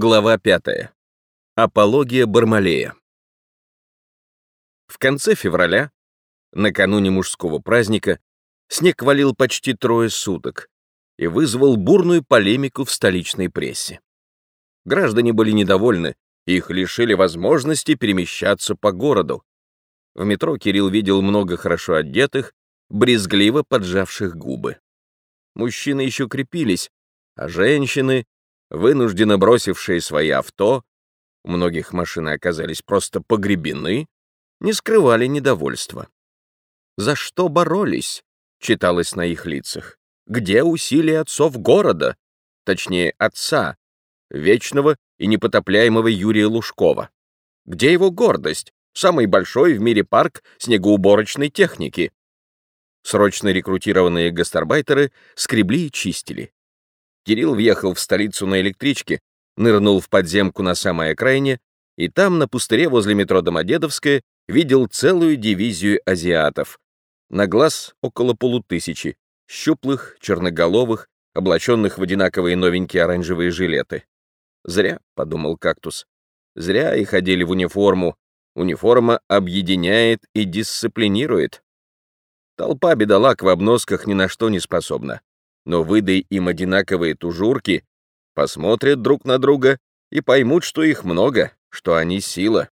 Глава 5. Апология Бармалея. В конце февраля, накануне мужского праздника, снег валил почти трое суток и вызвал бурную полемику в столичной прессе. Граждане были недовольны, их лишили возможности перемещаться по городу. В метро Кирилл видел много хорошо одетых, брезгливо поджавших губы. Мужчины еще крепились, а женщины вынужденно бросившие свои авто, у многих машины оказались просто погребены, не скрывали недовольства. «За что боролись?» — читалось на их лицах. «Где усилия отцов города?» Точнее, отца, вечного и непотопляемого Юрия Лужкова. Где его гордость? Самый большой в мире парк снегоуборочной техники. Срочно рекрутированные гастарбайтеры скребли и чистили. Кирилл въехал в столицу на электричке, нырнул в подземку на самой окраине, и там, на пустыре возле метро Домодедовская, видел целую дивизию азиатов. На глаз около полутысячи, щуплых, черноголовых, облаченных в одинаковые новенькие оранжевые жилеты. «Зря», — подумал кактус, — «зря и ходили в униформу. Униформа объединяет и дисциплинирует». Толпа бедолаг в обносках ни на что не способна но выдай им одинаковые тужурки, посмотрят друг на друга и поймут, что их много, что они сила.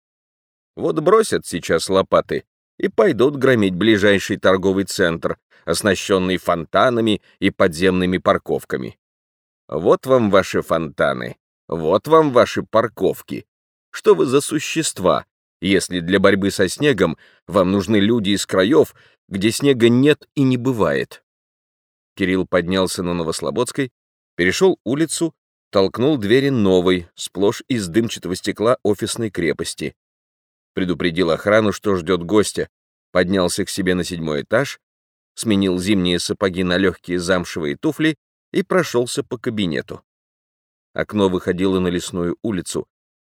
Вот бросят сейчас лопаты и пойдут громить ближайший торговый центр, оснащенный фонтанами и подземными парковками. Вот вам ваши фонтаны, вот вам ваши парковки. Что вы за существа, если для борьбы со снегом вам нужны люди из краев, где снега нет и не бывает? Кирилл поднялся на Новослободской, перешел улицу, толкнул двери новой, сплошь из дымчатого стекла офисной крепости. Предупредил охрану, что ждет гостя, поднялся к себе на седьмой этаж, сменил зимние сапоги на легкие замшевые туфли и прошелся по кабинету. Окно выходило на лесную улицу,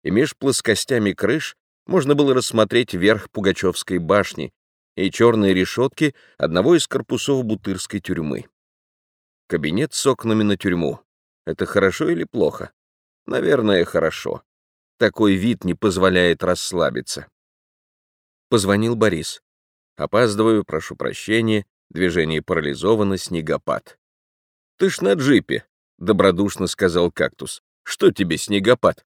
и меж плоскостями крыш можно было рассмотреть верх Пугачевской башни и черные решетки одного из корпусов Бутырской тюрьмы. Кабинет с окнами на тюрьму. Это хорошо или плохо? Наверное, хорошо. Такой вид не позволяет расслабиться. Позвонил Борис. Опаздываю, прошу прощения, движение парализовано, снегопад. Ты ж на джипе, добродушно сказал кактус. Что тебе снегопад?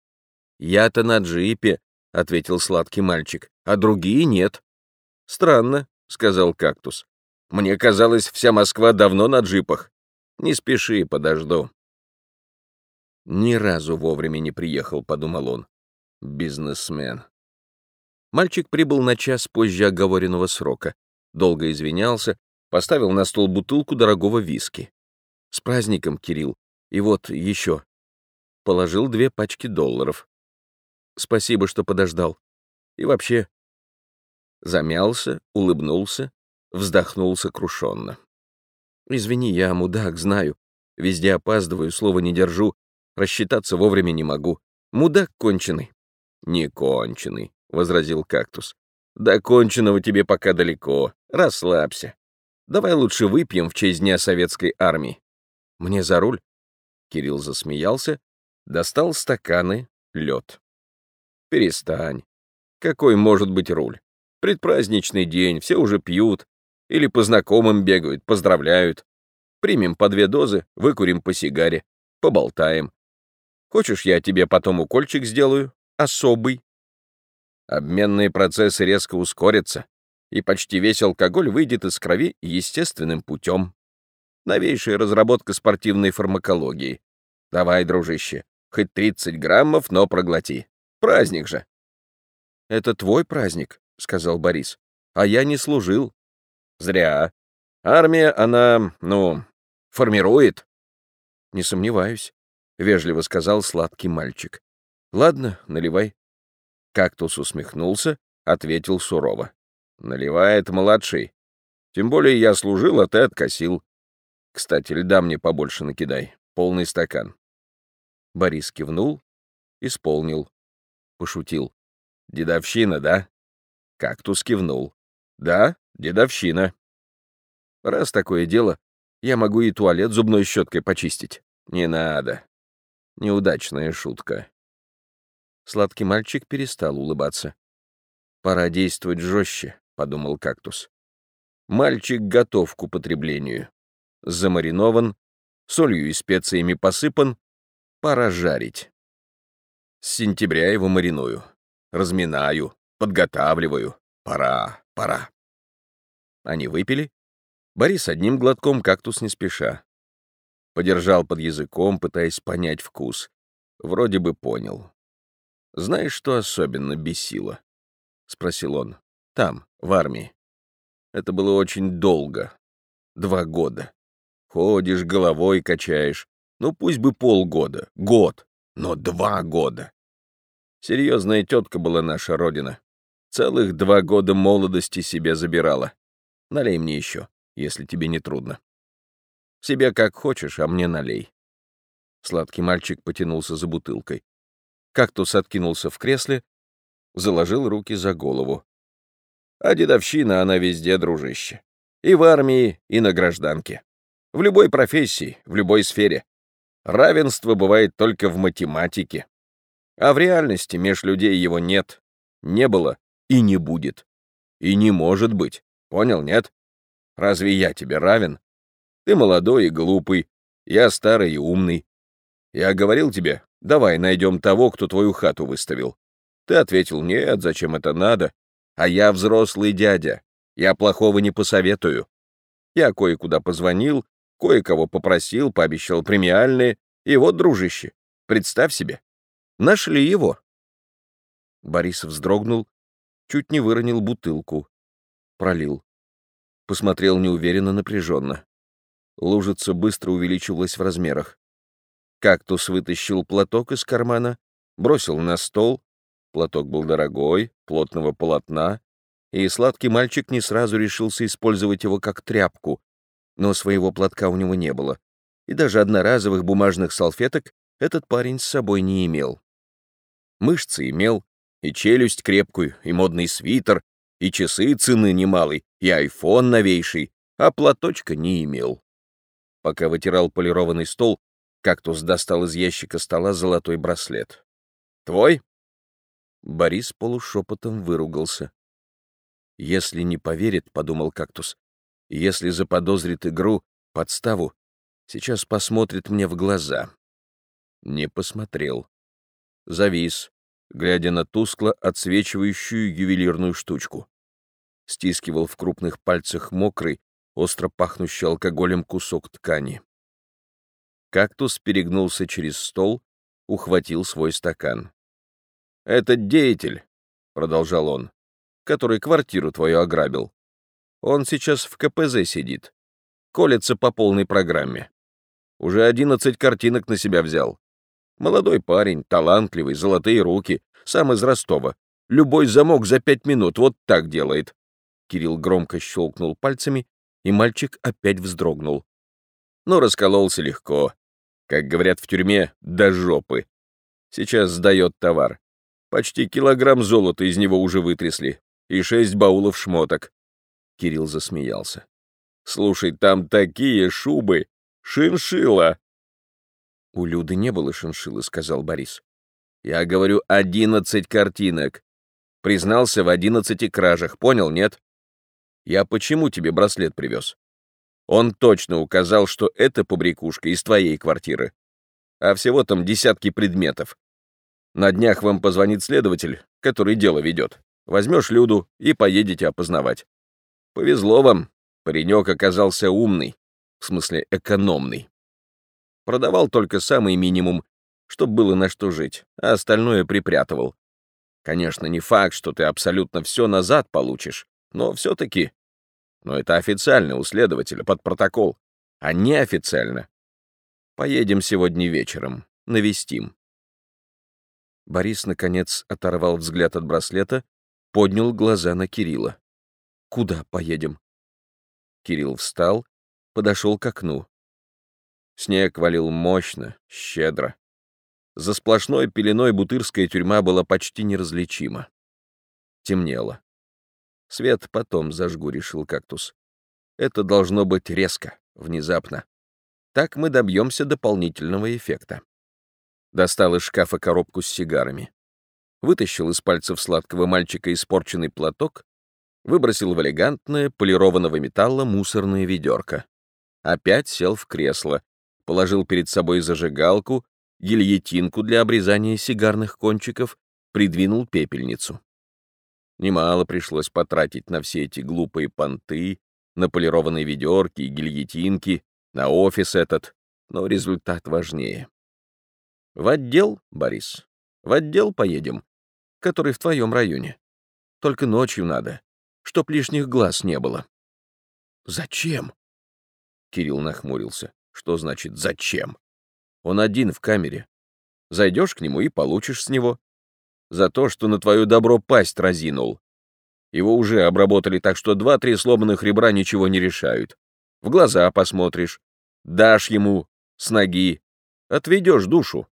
Я-то на джипе, ответил сладкий мальчик, а другие нет. Странно, сказал кактус. Мне казалось, вся Москва давно на джипах. Не спеши, подожду. Ни разу вовремя не приехал, подумал он. Бизнесмен. Мальчик прибыл на час позже оговоренного срока. Долго извинялся, поставил на стол бутылку дорогого виски. С праздником, Кирилл. И вот еще. Положил две пачки долларов. Спасибо, что подождал. И вообще... Замялся, улыбнулся, вздохнул сокрушенно. Извини, я мудак, знаю. Везде опаздываю, слова не держу. Рассчитаться вовремя не могу. Мудак конченый. Не конченый, — возразил кактус. До конченого тебе пока далеко. Расслабься. Давай лучше выпьем в честь Дня Советской Армии. Мне за руль? Кирилл засмеялся, достал стаканы, лед. Перестань. Какой может быть руль? Предпраздничный день, все уже пьют, или по знакомым бегают, поздравляют. Примем по две дозы, выкурим по сигаре, поболтаем. Хочешь, я тебе потом укольчик сделаю? Особый. Обменные процессы резко ускорятся, и почти весь алкоголь выйдет из крови естественным путем. Новейшая разработка спортивной фармакологии. Давай, дружище, хоть 30 граммов, но проглоти. Праздник же. «Это твой праздник», — сказал Борис. «А я не служил. Зря. Армия, она, ну, формирует. Не сомневаюсь, — вежливо сказал сладкий мальчик. Ладно, наливай. Кактус усмехнулся, ответил сурово. Наливает младший. Тем более я служил, а ты откосил. Кстати, льда мне побольше накидай. Полный стакан. Борис кивнул, исполнил. Пошутил. Дедовщина, да? Кактус кивнул. Да, дедовщина. Раз такое дело, я могу и туалет зубной щеткой почистить. Не надо. Неудачная шутка. Сладкий мальчик перестал улыбаться. «Пора действовать жестче», — подумал кактус. Мальчик готов к употреблению. Замаринован, солью и специями посыпан. Пора жарить. С сентября его мариную. Разминаю, подготавливаю. Пора, пора. Они выпили. Борис одним глотком кактус не спеша. Подержал под языком, пытаясь понять вкус. Вроде бы понял. «Знаешь, что особенно бесило?» — спросил он. «Там, в армии. Это было очень долго. Два года. Ходишь, головой качаешь. Ну, пусть бы полгода, год, но два года. Серьезная тетка была наша родина. Целых два года молодости себе забирала. Налей мне еще, если тебе не трудно. Себе как хочешь, а мне налей. Сладкий мальчик потянулся за бутылкой. Кактус откинулся в кресле, заложил руки за голову. А дедовщина она везде, дружище. И в армии, и на гражданке. В любой профессии, в любой сфере. Равенство бывает только в математике. А в реальности меж людей его нет, не было и не будет. И не может быть. Понял, нет? Разве я тебе равен? Ты молодой и глупый, я старый и умный. Я говорил тебе, давай найдем того, кто твою хату выставил. Ты ответил, нет, зачем это надо? А я взрослый дядя. Я плохого не посоветую. Я кое-куда позвонил, кое-кого попросил, пообещал премиальные. И вот, дружище, представь себе, нашли его. Борис вздрогнул, чуть не выронил бутылку. Пролил. Посмотрел неуверенно, напряженно. Лужица быстро увеличивалась в размерах. Кактус вытащил платок из кармана, бросил на стол, Платок был дорогой, плотного полотна, и сладкий мальчик не сразу решился использовать его как тряпку, но своего платка у него не было, и даже одноразовых бумажных салфеток этот парень с собой не имел. Мышцы имел, и челюсть крепкую, и модный свитер, и часы цены немалой, и айфон новейший, а платочка не имел. Пока вытирал полированный стол, кактус достал из ящика стола золотой браслет. «Твой?» Борис полушепотом выругался. «Если не поверит, — подумал кактус, — если заподозрит игру, подставу, сейчас посмотрит мне в глаза». Не посмотрел. Завис, глядя на тускло отсвечивающую ювелирную штучку. Стискивал в крупных пальцах мокрый, остро пахнущий алкоголем кусок ткани. Кактус перегнулся через стол, ухватил свой стакан. «Этот деятель», — продолжал он, — «который квартиру твою ограбил. Он сейчас в КПЗ сидит. Колется по полной программе. Уже одиннадцать картинок на себя взял. Молодой парень, талантливый, золотые руки, сам из Ростова. Любой замок за пять минут вот так делает». Кирилл громко щелкнул пальцами, и мальчик опять вздрогнул. Но раскололся легко. Как говорят в тюрьме, до жопы. Сейчас сдает товар. Почти килограмм золота из него уже вытрясли. И шесть баулов шмоток. Кирилл засмеялся. Слушай, там такие шубы! Шиншила! У Люды не было шиншилы, сказал Борис. Я говорю, одиннадцать картинок. Признался в одиннадцати кражах, понял, нет? Я почему тебе браслет привез? Он точно указал, что это побрякушка из твоей квартиры. А всего там десятки предметов. На днях вам позвонит следователь, который дело ведет. Возьмешь Люду и поедете опознавать. Повезло вам, паренек оказался умный, в смысле экономный. Продавал только самый минимум, чтобы было на что жить, а остальное припрятывал. Конечно, не факт, что ты абсолютно все назад получишь, но все-таки... Но это официально у следователя, под протокол, а неофициально. Поедем сегодня вечером, навестим. Борис, наконец, оторвал взгляд от браслета, поднял глаза на Кирилла. «Куда поедем?» Кирилл встал, подошел к окну. Снег валил мощно, щедро. За сплошной пеленой бутырская тюрьма была почти неразличима. Темнело. Свет потом зажгу, решил кактус. Это должно быть резко, внезапно. Так мы добьемся дополнительного эффекта достал из шкафа коробку с сигарами. вытащил из пальцев сладкого мальчика испорченный платок, выбросил в элегантное, полированного металла мусорное ведерко. Опять сел в кресло, положил перед собой зажигалку, гильотинку для обрезания сигарных кончиков, придвинул пепельницу. Немало пришлось потратить на все эти глупые понты, на полированные ведерки и гильотинки, на офис этот, но результат важнее. В отдел, Борис, в отдел поедем, который в твоем районе. Только ночью надо, чтоб лишних глаз не было. Зачем? Кирилл нахмурился. Что значит «зачем»? Он один в камере. Зайдешь к нему и получишь с него. За то, что на твое добро пасть разинул. Его уже обработали так, что два-три сломанных ребра ничего не решают. В глаза посмотришь, дашь ему с ноги, отведешь душу.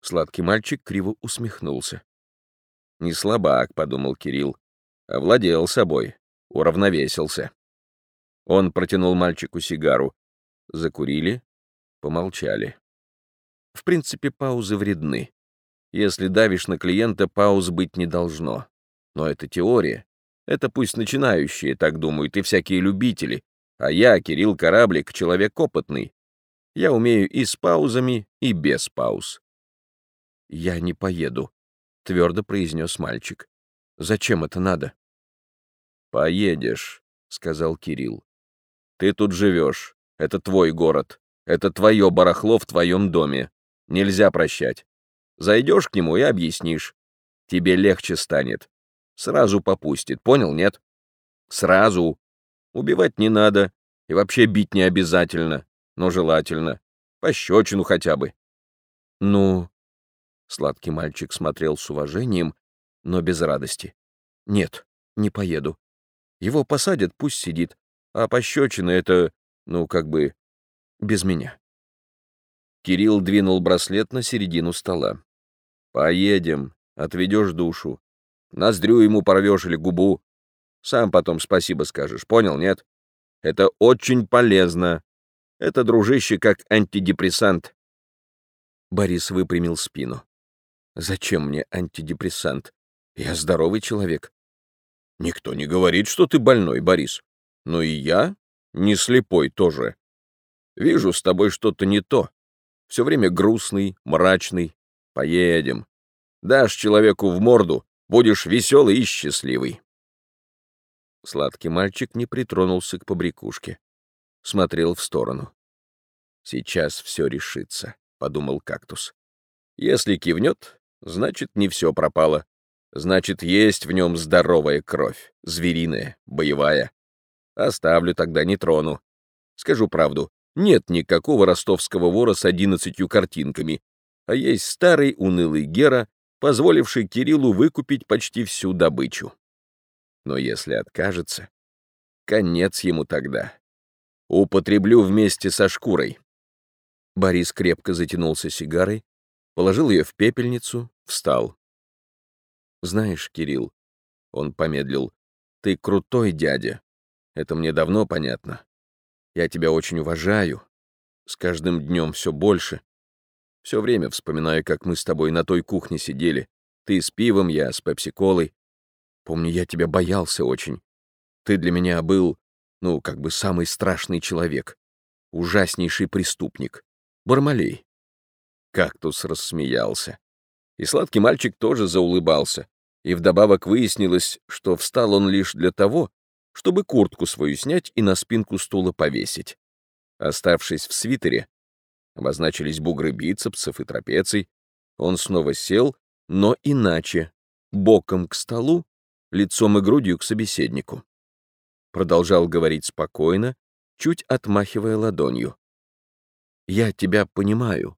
Сладкий мальчик криво усмехнулся. «Не слабак», — подумал Кирилл, — овладел собой, уравновесился. Он протянул мальчику сигару. Закурили, помолчали. В принципе, паузы вредны. Если давишь на клиента, пауз быть не должно. Но это теория. Это пусть начинающие так думают и всякие любители. А я, Кирилл Кораблик, человек опытный. Я умею и с паузами, и без пауз. «Я не поеду», — твердо произнес мальчик. «Зачем это надо?» «Поедешь», — сказал Кирилл. «Ты тут живешь. Это твой город. Это твое барахло в твоем доме. Нельзя прощать. Зайдешь к нему и объяснишь. Тебе легче станет. Сразу попустит, понял, нет? Сразу. Убивать не надо. И вообще бить не обязательно, но желательно. Пощечину хотя бы. Ну, Сладкий мальчик смотрел с уважением, но без радости. «Нет, не поеду. Его посадят, пусть сидит, а пощечина — это, ну, как бы, без меня». Кирилл двинул браслет на середину стола. «Поедем, отведешь душу. Ноздрю ему порвешь или губу. Сам потом спасибо скажешь, понял, нет? Это очень полезно. Это, дружище, как антидепрессант». Борис выпрямил спину. Зачем мне антидепрессант? Я здоровый человек. Никто не говорит, что ты больной, Борис. Но и я не слепой тоже. Вижу с тобой что-то не то. Все время грустный, мрачный. Поедем. Дашь человеку в морду, будешь веселый и счастливый. Сладкий мальчик не притронулся к побрякушке. Смотрел в сторону. «Сейчас все решится», — подумал кактус. «Если кивнет, значит, не все пропало. Значит, есть в нем здоровая кровь, звериная, боевая. Оставлю тогда, не трону. Скажу правду, нет никакого ростовского вора с одиннадцатью картинками, а есть старый унылый Гера, позволивший Кириллу выкупить почти всю добычу. Но если откажется, конец ему тогда. Употреблю вместе со шкурой. Борис крепко затянулся сигарой, положил ее в пепельницу, встал. «Знаешь, Кирилл», — он помедлил, — «ты крутой дядя. Это мне давно понятно. Я тебя очень уважаю. С каждым днем все больше. Все время вспоминаю, как мы с тобой на той кухне сидели. Ты с пивом, я с пепси-колой. Помню, я тебя боялся очень. Ты для меня был, ну, как бы самый страшный человек. Ужаснейший преступник. Бармалей. Кактус рассмеялся. И сладкий мальчик тоже заулыбался. И вдобавок выяснилось, что встал он лишь для того, чтобы куртку свою снять и на спинку стула повесить. Оставшись в свитере, обозначились бугры бицепсов и трапеций, он снова сел, но иначе, боком к столу, лицом и грудью к собеседнику. Продолжал говорить спокойно, чуть отмахивая ладонью. «Я тебя понимаю.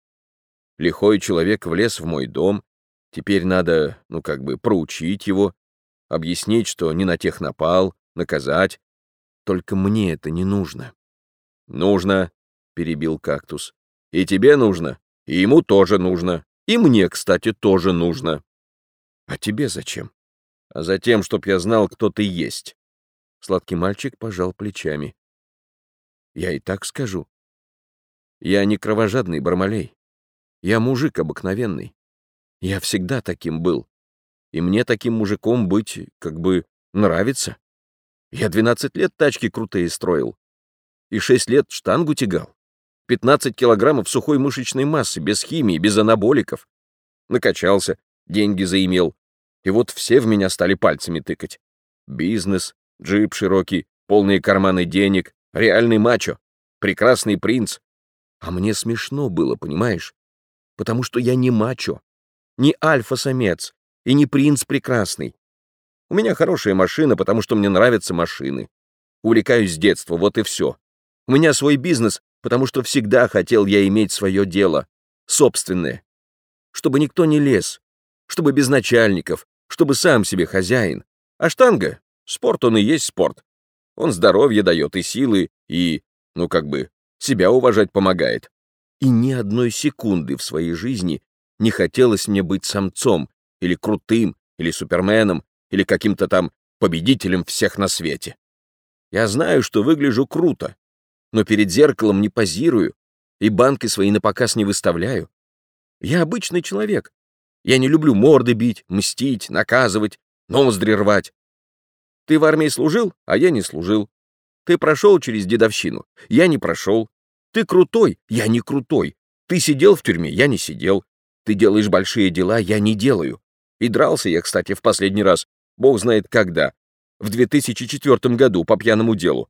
Лихой человек влез в мой дом, теперь надо, ну как бы, проучить его, объяснить, что не на тех напал, наказать. Только мне это не нужно. «Нужно», — перебил кактус. «И тебе нужно, и ему тоже нужно, и мне, кстати, тоже нужно». «А тебе зачем?» «А за тем, чтоб я знал, кто ты есть». Сладкий мальчик пожал плечами. «Я и так скажу. Я не кровожадный Бармалей. Я мужик обыкновенный. Я всегда таким был. И мне таким мужиком быть, как бы, нравится. Я 12 лет тачки крутые строил. И 6 лет штангу тягал. 15 килограммов сухой мышечной массы, без химии, без анаболиков. Накачался, деньги заимел. И вот все в меня стали пальцами тыкать. Бизнес, джип широкий, полные карманы денег, реальный мачо, прекрасный принц. А мне смешно было, понимаешь? Потому что я не мачо, не альфа-самец и не принц прекрасный. У меня хорошая машина, потому что мне нравятся машины. Увлекаюсь с детства, вот и все. У меня свой бизнес, потому что всегда хотел я иметь свое дело, собственное. Чтобы никто не лез, чтобы без начальников, чтобы сам себе хозяин. А штанга? Спорт он и есть спорт. Он здоровье дает и силы, и, ну как бы, себя уважать помогает. И ни одной секунды в своей жизни не хотелось мне быть самцом, или крутым, или суперменом, или каким-то там победителем всех на свете. Я знаю, что выгляжу круто, но перед зеркалом не позирую и банки свои на показ не выставляю. Я обычный человек. Я не люблю морды бить, мстить, наказывать, ноздри рвать. Ты в армии служил, а я не служил. Ты прошел через дедовщину, я не прошел. Ты крутой, я не крутой. Ты сидел в тюрьме, я не сидел. Ты делаешь большие дела, я не делаю. И дрался я, кстати, в последний раз, бог знает когда, в 2004 году по пьяному делу.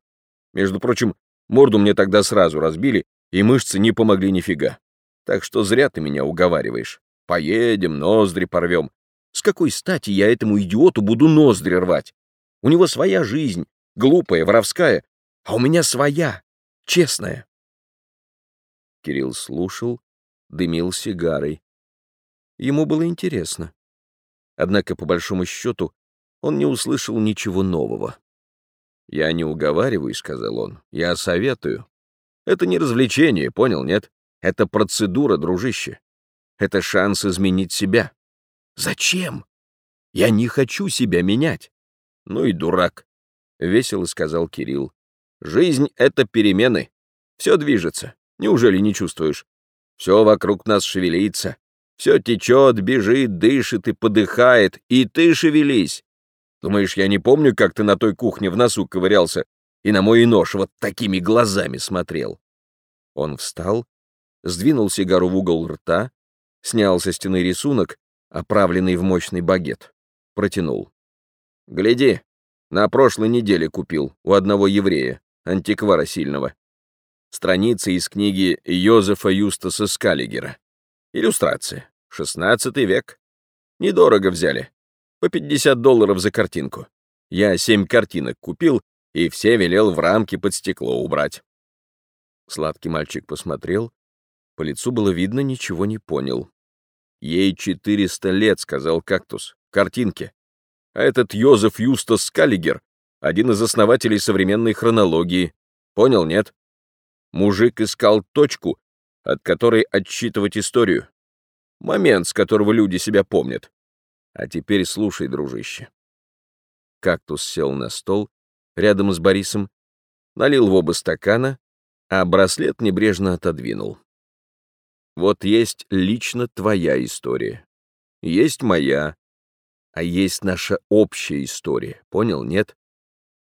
Между прочим, морду мне тогда сразу разбили, и мышцы не помогли нифига. Так что зря ты меня уговариваешь. Поедем, ноздри порвем. С какой стати я этому идиоту буду ноздри рвать? У него своя жизнь, глупая, воровская, а у меня своя, честная. Кирилл слушал, дымил сигарой. Ему было интересно. Однако, по большому счету, он не услышал ничего нового. «Я не уговариваю», — сказал он, — «я советую. Это не развлечение, понял, нет? Это процедура, дружище. Это шанс изменить себя. Зачем? Я не хочу себя менять. Ну и дурак, — весело сказал Кирилл. Жизнь — это перемены. Все движется. Неужели не чувствуешь? Все вокруг нас шевелится. Все течет, бежит, дышит и подыхает. И ты шевелись. Думаешь, я не помню, как ты на той кухне в носу ковырялся и на мой нож вот такими глазами смотрел? Он встал, сдвинул сигару в угол рта, снял со стены рисунок, оправленный в мощный багет, протянул. Гляди, на прошлой неделе купил у одного еврея, антиквара сильного. Страница из книги Йозефа Юстаса Скаллигера. Иллюстрация. 16 век. Недорого взяли. По 50 долларов за картинку. Я семь картинок купил и все велел в рамки под стекло убрать. Сладкий мальчик посмотрел. По лицу было видно, ничего не понял. «Ей 400 лет», — сказал кактус. «Картинки. А этот Йозеф Юстас Скаллигер — один из основателей современной хронологии. Понял, нет? Мужик искал точку, от которой отсчитывать историю. Момент, с которого люди себя помнят. А теперь слушай, дружище. Кактус сел на стол рядом с Борисом, налил в оба стакана, а браслет небрежно отодвинул. Вот есть лично твоя история. Есть моя, а есть наша общая история, понял, нет?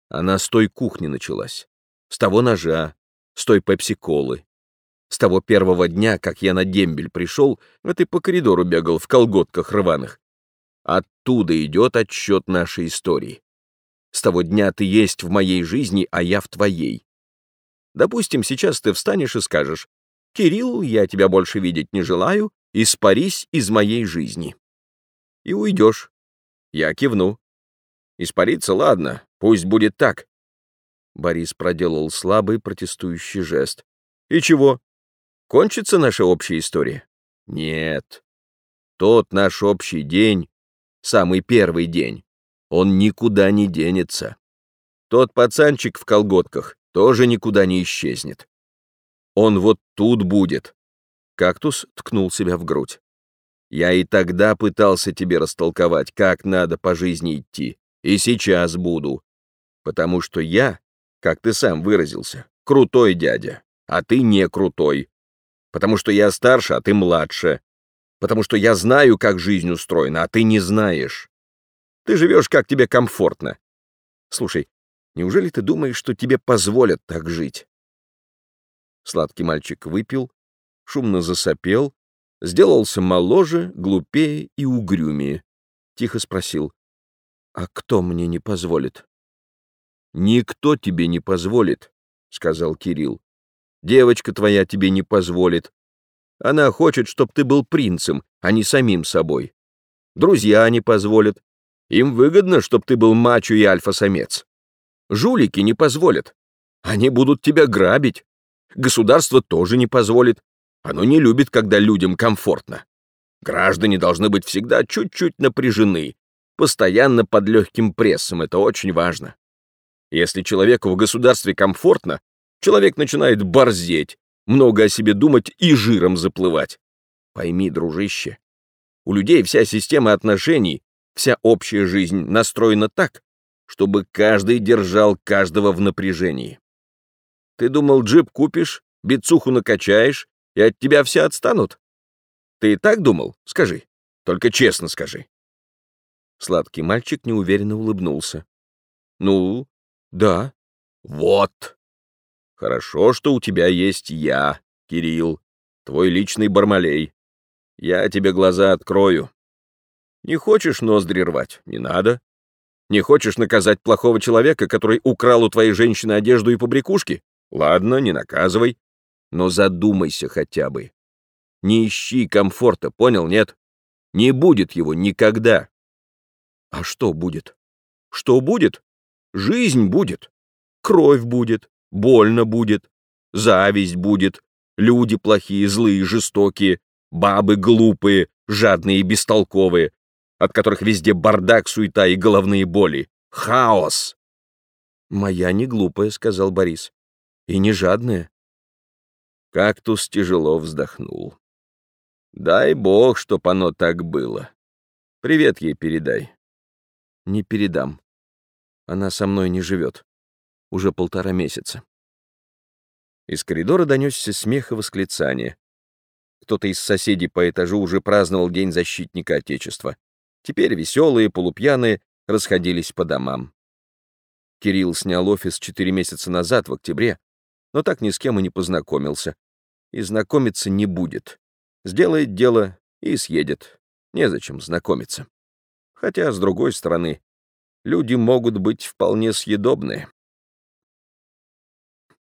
Она с той кухни началась, с того ножа, с той пепси-колы. С того первого дня, как я на дембель пришел, а ты по коридору бегал в колготках рваных. Оттуда идет отсчет нашей истории. С того дня ты есть в моей жизни, а я в твоей. Допустим, сейчас ты встанешь и скажешь, «Кирилл, я тебя больше видеть не желаю, испарись из моей жизни». И уйдешь. Я кивну. Испариться, ладно, пусть будет так. Борис проделал слабый протестующий жест. И чего? Кончится наша общая история? Нет. Тот наш общий день, самый первый день, он никуда не денется. Тот пацанчик в колготках тоже никуда не исчезнет. Он вот тут будет. Кактус ткнул себя в грудь. Я и тогда пытался тебе растолковать, как надо по жизни идти, и сейчас буду. Потому что я, как ты сам выразился, крутой дядя, а ты не крутой. Потому что я старше, а ты младше. Потому что я знаю, как жизнь устроена, а ты не знаешь. Ты живешь, как тебе комфортно. Слушай, неужели ты думаешь, что тебе позволят так жить?» Сладкий мальчик выпил, шумно засопел, сделался моложе, глупее и угрюмее. Тихо спросил, «А кто мне не позволит?» «Никто тебе не позволит», — сказал Кирилл. «Девочка твоя тебе не позволит. Она хочет, чтобы ты был принцем, а не самим собой. Друзья не позволят. Им выгодно, чтобы ты был мачо и альфа-самец. Жулики не позволят. Они будут тебя грабить. Государство тоже не позволит. Оно не любит, когда людям комфортно. Граждане должны быть всегда чуть-чуть напряжены, постоянно под легким прессом, это очень важно. Если человеку в государстве комфортно, человек начинает борзеть, много о себе думать и жиром заплывать. Пойми, дружище, у людей вся система отношений, вся общая жизнь настроена так, чтобы каждый держал каждого в напряжении. Ты думал, джип купишь, бицуху накачаешь, и от тебя все отстанут? Ты и так думал? Скажи. Только честно скажи. Сладкий мальчик неуверенно улыбнулся. Ну, да. Вот. Хорошо, что у тебя есть я, Кирилл, твой личный бармалей. Я тебе глаза открою. Не хочешь ноздри рвать? Не надо. Не хочешь наказать плохого человека, который украл у твоей женщины одежду и побрякушки? Ладно, не наказывай. Но задумайся хотя бы. Не ищи комфорта, понял, нет? Не будет его никогда. А что будет? Что будет? Жизнь будет. Кровь будет, больно будет, зависть будет, люди плохие, злые, жестокие, бабы глупые, жадные и бестолковые, от которых везде бардак, суета и головные боли. Хаос!» «Моя не глупая», — сказал Борис. «И не жадная». Кактус тяжело вздохнул. «Дай бог, чтоб оно так было. Привет ей передай». «Не передам. Она со мной не живет. Уже полтора месяца». Из коридора донесся смех и восклицание. Кто-то из соседей по этажу уже праздновал День защитника Отечества. Теперь веселые, полупьяные расходились по домам. Кирилл снял офис четыре месяца назад, в октябре, но так ни с кем и не познакомился. И знакомиться не будет. Сделает дело и съедет. Незачем знакомиться. Хотя, с другой стороны, люди могут быть вполне съедобные.